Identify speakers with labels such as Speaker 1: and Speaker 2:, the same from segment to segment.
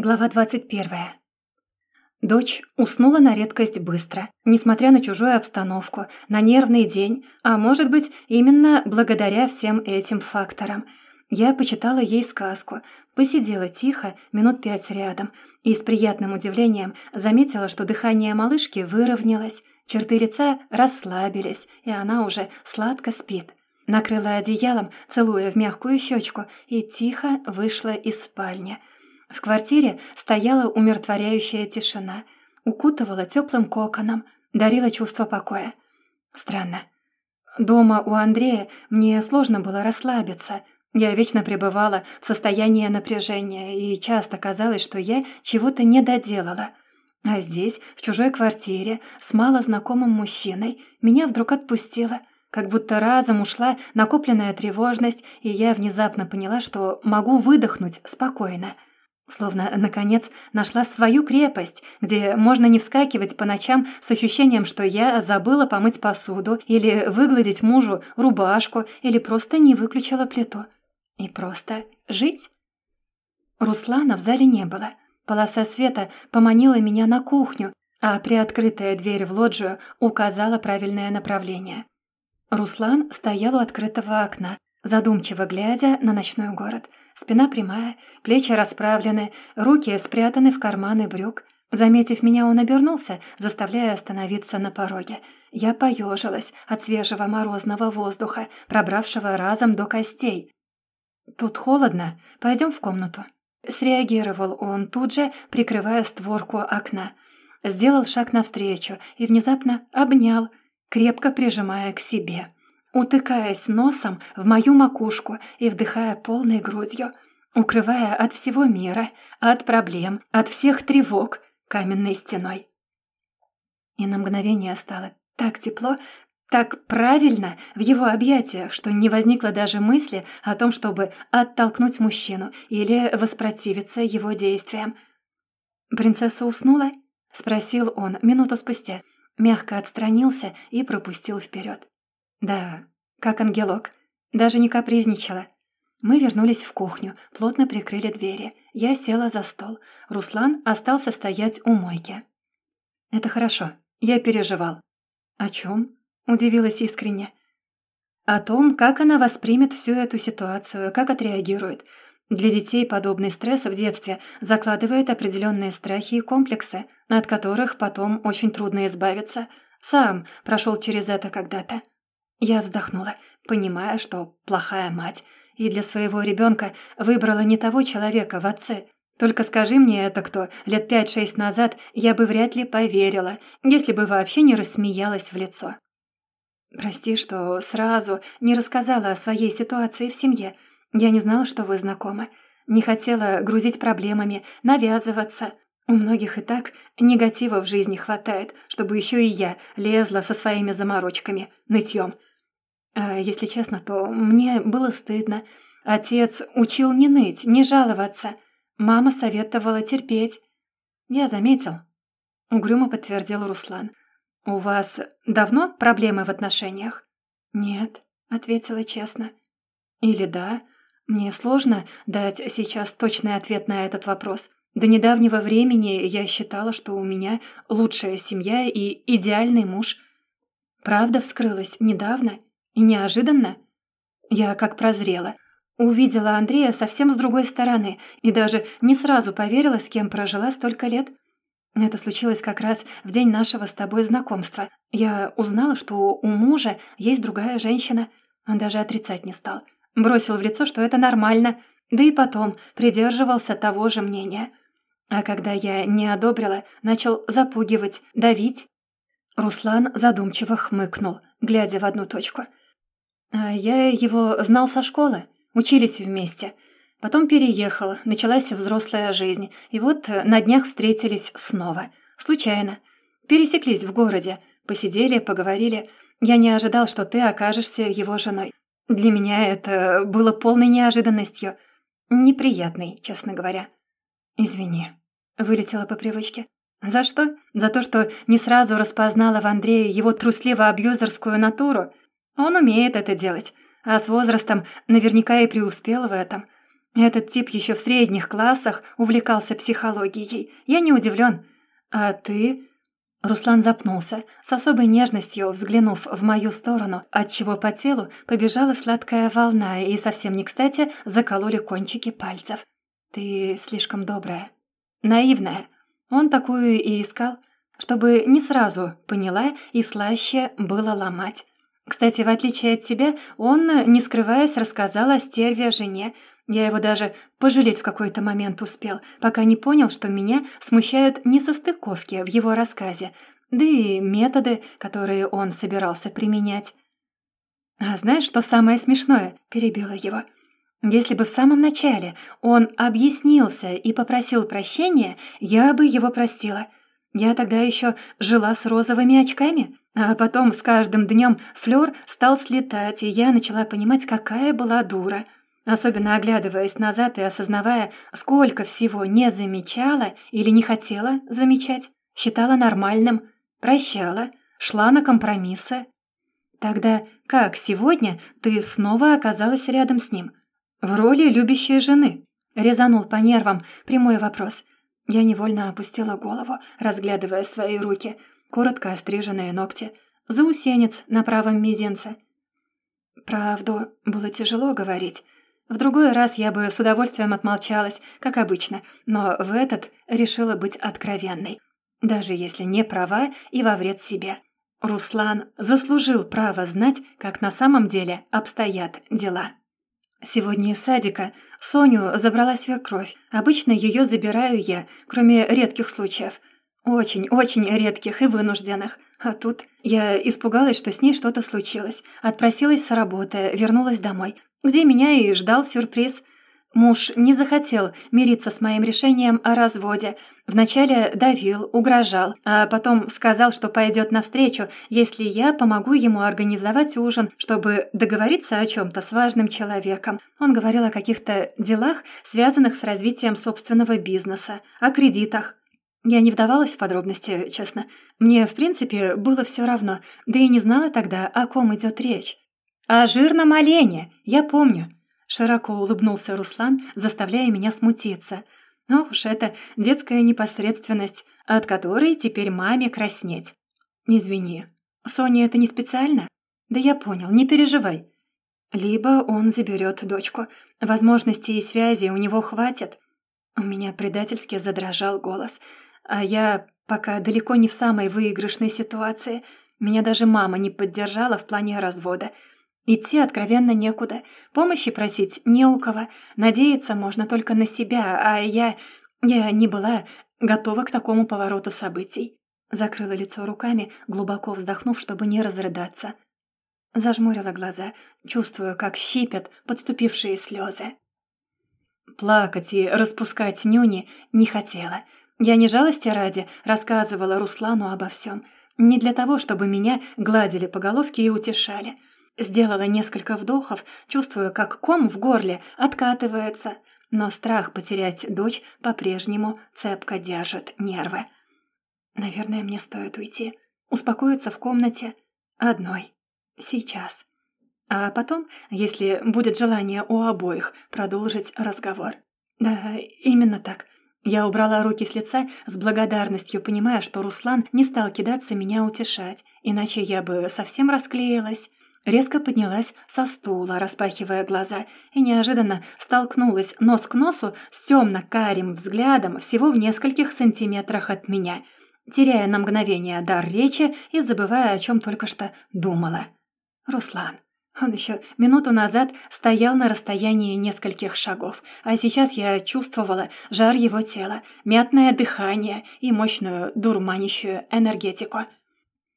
Speaker 1: Глава 21. Дочь уснула на редкость быстро, несмотря на чужую обстановку, на нервный день, а может быть, именно благодаря всем этим факторам. Я почитала ей сказку, посидела тихо, минут пять рядом, и с приятным удивлением заметила, что дыхание малышки выровнялось, черты лица расслабились, и она уже сладко спит. Накрыла одеялом, целуя в мягкую щечку, и тихо вышла из спальни – в квартире стояла умиротворяющая тишина, укутывала теплым коконом, дарила чувство покоя. Странно. Дома у Андрея мне сложно было расслабиться. Я вечно пребывала в состоянии напряжения, и часто казалось, что я чего-то не доделала. А здесь, в чужой квартире, с малознакомым мужчиной, меня вдруг отпустило — как будто разом ушла накопленная тревожность, и я внезапно поняла, что могу выдохнуть спокойно. Словно, наконец, нашла свою крепость, где можно не вскакивать по ночам с ощущением, что я забыла помыть посуду или выгладить мужу рубашку или просто не выключила плиту. И просто жить. Руслана в зале не было. Полоса света поманила меня на кухню, а приоткрытая дверь в лоджию указала правильное направление. Руслан стоял у открытого окна, задумчиво глядя на ночной город – Спина прямая, плечи расправлены, руки спрятаны в карманы брюк. Заметив меня, он обернулся, заставляя остановиться на пороге. Я поежилась от свежего морозного воздуха, пробравшего разом до костей. «Тут холодно. Пойдем в комнату». Среагировал он тут же, прикрывая створку окна. Сделал шаг навстречу и внезапно обнял, крепко прижимая к себе утыкаясь носом в мою макушку и вдыхая полной грудью, укрывая от всего мира, от проблем, от всех тревог каменной стеной. И на мгновение стало так тепло, так правильно в его объятиях, что не возникло даже мысли о том, чтобы оттолкнуть мужчину или воспротивиться его действиям. «Принцесса уснула?» — спросил он минуту спустя. Мягко отстранился и пропустил вперед. Да, как ангелок. Даже не капризничала. Мы вернулись в кухню, плотно прикрыли двери. Я села за стол. Руслан остался стоять у мойки. «Это хорошо. Я переживал». «О чем? удивилась искренне. «О том, как она воспримет всю эту ситуацию, как отреагирует. Для детей подобный стресс в детстве закладывает определенные страхи и комплексы, от которых потом очень трудно избавиться. Сам прошел через это когда-то. Я вздохнула, понимая, что плохая мать, и для своего ребенка выбрала не того человека в отце. Только скажи мне это кто, лет пять-шесть назад я бы вряд ли поверила, если бы вообще не рассмеялась в лицо. Прости, что сразу не рассказала о своей ситуации в семье. Я не знала, что вы знакомы. Не хотела грузить проблемами, навязываться. У многих и так негатива в жизни хватает, чтобы еще и я лезла со своими заморочками, нытьем. А если честно, то мне было стыдно. Отец учил не ныть, не жаловаться. Мама советовала терпеть. Я заметил. Угрюмо подтвердил Руслан. «У вас давно проблемы в отношениях?» «Нет», — ответила честно. «Или да. Мне сложно дать сейчас точный ответ на этот вопрос. До недавнего времени я считала, что у меня лучшая семья и идеальный муж. Правда вскрылась недавно, и неожиданно я как прозрела. Увидела Андрея совсем с другой стороны и даже не сразу поверила, с кем прожила столько лет. Это случилось как раз в день нашего с тобой знакомства. Я узнала, что у мужа есть другая женщина. Он даже отрицать не стал. Бросил в лицо, что это нормально, да и потом придерживался того же мнения. А когда я не одобрила, начал запугивать, давить. Руслан задумчиво хмыкнул, глядя в одну точку – я его знал со школы, учились вместе. Потом переехал, началась взрослая жизнь, и вот на днях встретились снова. Случайно. Пересеклись в городе, посидели, поговорили. Я не ожидал, что ты окажешься его женой. Для меня это было полной неожиданностью. Неприятной, честно говоря. «Извини», — вылетела по привычке. «За что? За то, что не сразу распознала в Андрее его трусливо-абьюзерскую натуру?» Он умеет это делать, а с возрастом наверняка и преуспел в этом. Этот тип еще в средних классах увлекался психологией. Я не удивлен. А ты...» Руслан запнулся, с особой нежностью взглянув в мою сторону, отчего по телу побежала сладкая волна и совсем не кстати закололи кончики пальцев. «Ты слишком добрая. Наивная. Он такую и искал, чтобы не сразу поняла и слаще было ломать. Кстати, в отличие от тебя, он, не скрываясь, рассказал о стерве жене, я его даже пожалеть в какой-то момент успел, пока не понял, что меня смущают несостыковки в его рассказе, да и методы, которые он собирался применять. «А знаешь, что самое смешное?» – перебила его. «Если бы в самом начале он объяснился и попросил прощения, я бы его простила. Я тогда еще жила с розовыми очками, а потом с каждым днем флёр стал слетать, и я начала понимать, какая была дура» особенно оглядываясь назад и осознавая, сколько всего не замечала или не хотела замечать, считала нормальным, прощала, шла на компромиссы. Тогда как сегодня ты снова оказалась рядом с ним? В роли любящей жены? Резанул по нервам прямой вопрос. Я невольно опустила голову, разглядывая свои руки, коротко остриженные ногти, заусенец на правом мизинце. Правду было тяжело говорить, в другой раз я бы с удовольствием отмолчалась, как обычно, но в этот решила быть откровенной. Даже если не права и во вред себе. Руслан заслужил право знать, как на самом деле обстоят дела. Сегодня из садика Соню забрала свекровь. Обычно ее забираю я, кроме редких случаев. Очень-очень редких и вынужденных. А тут я испугалась, что с ней что-то случилось. Отпросилась с работы, вернулась домой где меня и ждал сюрприз. Муж не захотел мириться с моим решением о разводе. Вначале давил, угрожал, а потом сказал, что пойдет навстречу, если я помогу ему организовать ужин, чтобы договориться о чем-то с важным человеком. Он говорил о каких-то делах, связанных с развитием собственного бизнеса, о кредитах. Я не вдавалась в подробности, честно. Мне, в принципе, было все равно, да и не знала тогда, о ком идет речь. «О жирном олене, я помню», — широко улыбнулся Руслан, заставляя меня смутиться. «Ну уж это детская непосредственность, от которой теперь маме краснеть». «Извини, Соня это не специально?» «Да я понял, не переживай». «Либо он заберет дочку. Возможностей и связи у него хватит». У меня предательски задрожал голос. А я пока далеко не в самой выигрышной ситуации. Меня даже мама не поддержала в плане развода — Идти откровенно некуда, помощи просить не у кого, надеяться можно только на себя, а я... я не была готова к такому повороту событий. Закрыла лицо руками, глубоко вздохнув, чтобы не разрыдаться. Зажмурила глаза, чувствуя, как щипят подступившие слезы. Плакать и распускать нюни не хотела. Я не жалости ради рассказывала Руслану обо всем. Не для того, чтобы меня гладили по головке и утешали — Сделала несколько вдохов, чувствуя, как ком в горле откатывается, но страх потерять дочь по-прежнему цепко держит нервы. Наверное, мне стоит уйти, успокоиться в комнате одной, сейчас. А потом, если будет желание у обоих, продолжить разговор. Да, именно так. Я убрала руки с лица с благодарностью, понимая, что Руслан не стал кидаться меня утешать, иначе я бы совсем расклеилась. Резко поднялась со стула, распахивая глаза, и неожиданно столкнулась нос к носу с темно-карим взглядом всего в нескольких сантиметрах от меня, теряя на мгновение дар речи и забывая, о чем только что думала. Руслан. Он еще минуту назад стоял на расстоянии нескольких шагов, а сейчас я чувствовала жар его тела, мятное дыхание и мощную дурманящую энергетику.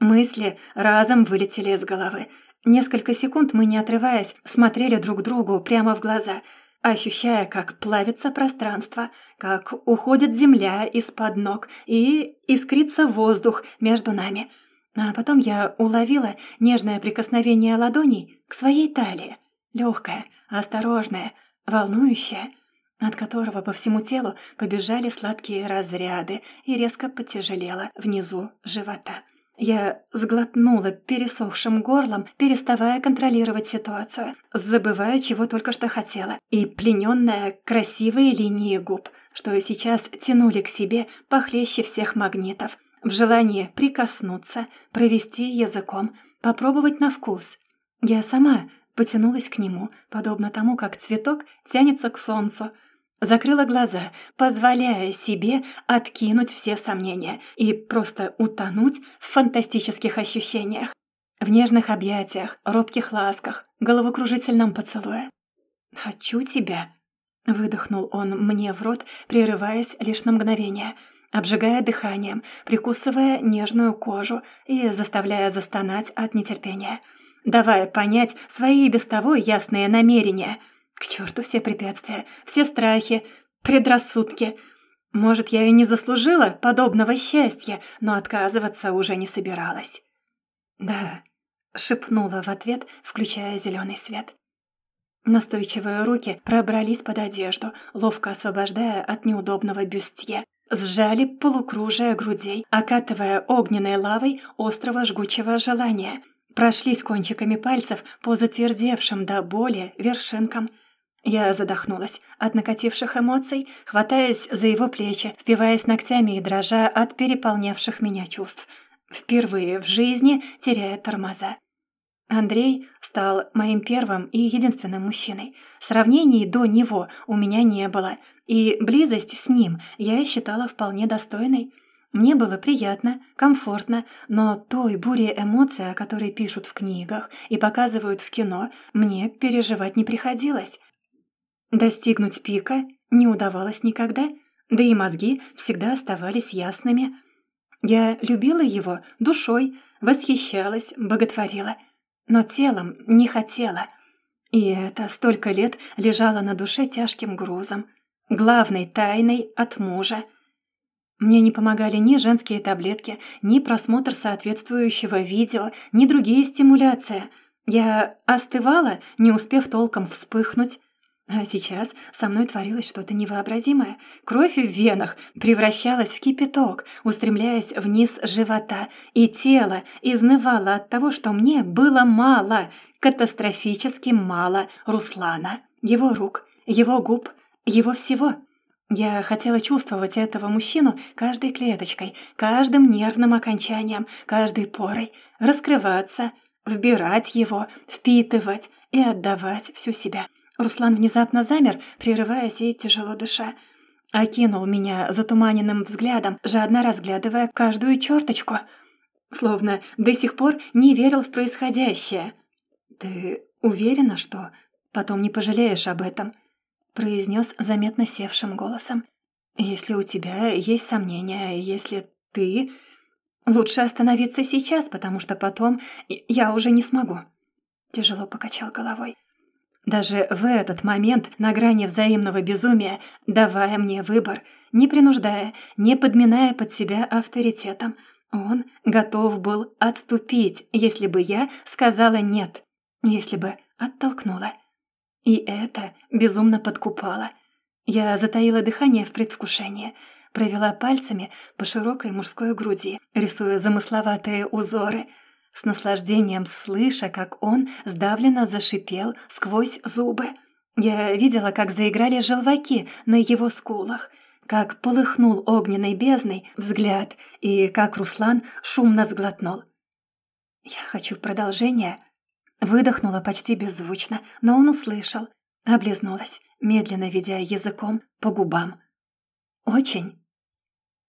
Speaker 1: Мысли разом вылетели из головы, Несколько секунд мы, не отрываясь, смотрели друг другу прямо в глаза, ощущая, как плавится пространство, как уходит земля из-под ног и искрится воздух между нами. А потом я уловила нежное прикосновение ладоней к своей талии, легкое, осторожное, волнующее, от которого по всему телу побежали сладкие разряды и резко потяжелело внизу живота. Я сглотнула пересохшим горлом, переставая контролировать ситуацию, забывая, чего только что хотела, и плененная красивые линии губ, что сейчас тянули к себе похлеще всех магнитов, в желании прикоснуться, провести языком, попробовать на вкус. Я сама потянулась к нему, подобно тому, как цветок тянется к солнцу — Закрыла глаза, позволяя себе откинуть все сомнения и просто утонуть в фантастических ощущениях. В нежных объятиях, робких ласках, головокружительном поцелуе. «Хочу тебя», — выдохнул он мне в рот, прерываясь лишь на мгновение, обжигая дыханием, прикусывая нежную кожу и заставляя застонать от нетерпения, давая понять свои без того ясные намерения — к черту все препятствия, все страхи, предрассудки. Может, я и не заслужила подобного счастья, но отказываться уже не собиралась. «Да», — шепнула в ответ, включая зеленый свет. Настойчивые руки пробрались под одежду, ловко освобождая от неудобного бюстье. Сжали полукружие грудей, окатывая огненной лавой острого жгучего желания. Прошлись кончиками пальцев по затвердевшим до боли вершинкам — я задохнулась от накативших эмоций, хватаясь за его плечи, впиваясь ногтями и дрожа от переполнявших меня чувств. Впервые в жизни теряя тормоза. Андрей стал моим первым и единственным мужчиной. Сравнений до него у меня не было, и близость с ним я считала вполне достойной. Мне было приятно, комфортно, но той бури эмоций, о которой пишут в книгах и показывают в кино, мне переживать не приходилось. Достигнуть пика не удавалось никогда, да и мозги всегда оставались ясными. Я любила его душой, восхищалась, боготворила, но телом не хотела. И это столько лет лежало на душе тяжким грузом, главной тайной от мужа. Мне не помогали ни женские таблетки, ни просмотр соответствующего видео, ни другие стимуляции. Я остывала, не успев толком вспыхнуть. А сейчас со мной творилось что-то невообразимое. Кровь в венах превращалась в кипяток, устремляясь вниз живота, и тело изнывало от того, что мне было мало, катастрофически мало Руслана, его рук, его губ, его всего. Я хотела чувствовать этого мужчину каждой клеточкой, каждым нервным окончанием, каждой порой, раскрываться, вбирать его, впитывать и отдавать всю себя. Руслан внезапно замер, прерываясь и тяжело дыша. Окинул меня затуманенным взглядом, жадно разглядывая каждую черточку, словно до сих пор не верил в происходящее. «Ты уверена, что потом не пожалеешь об этом?» произнес заметно севшим голосом. «Если у тебя есть сомнения, если ты...» «Лучше остановиться сейчас, потому что потом я уже не смогу». Тяжело покачал головой. Даже в этот момент, на грани взаимного безумия, давая мне выбор, не принуждая, не подминая под себя авторитетом, он готов был отступить, если бы я сказала «нет», если бы оттолкнула. И это безумно подкупало. Я затаила дыхание в предвкушении, провела пальцами по широкой мужской груди, рисуя замысловатые узоры — с наслаждением слыша, как он сдавленно зашипел сквозь зубы. Я видела, как заиграли желваки на его скулах, как полыхнул огненной бездной взгляд и как Руслан шумно сглотнул. «Я хочу продолжения», — выдохнула почти беззвучно, но он услышал, облизнулась, медленно ведя языком по губам. «Очень».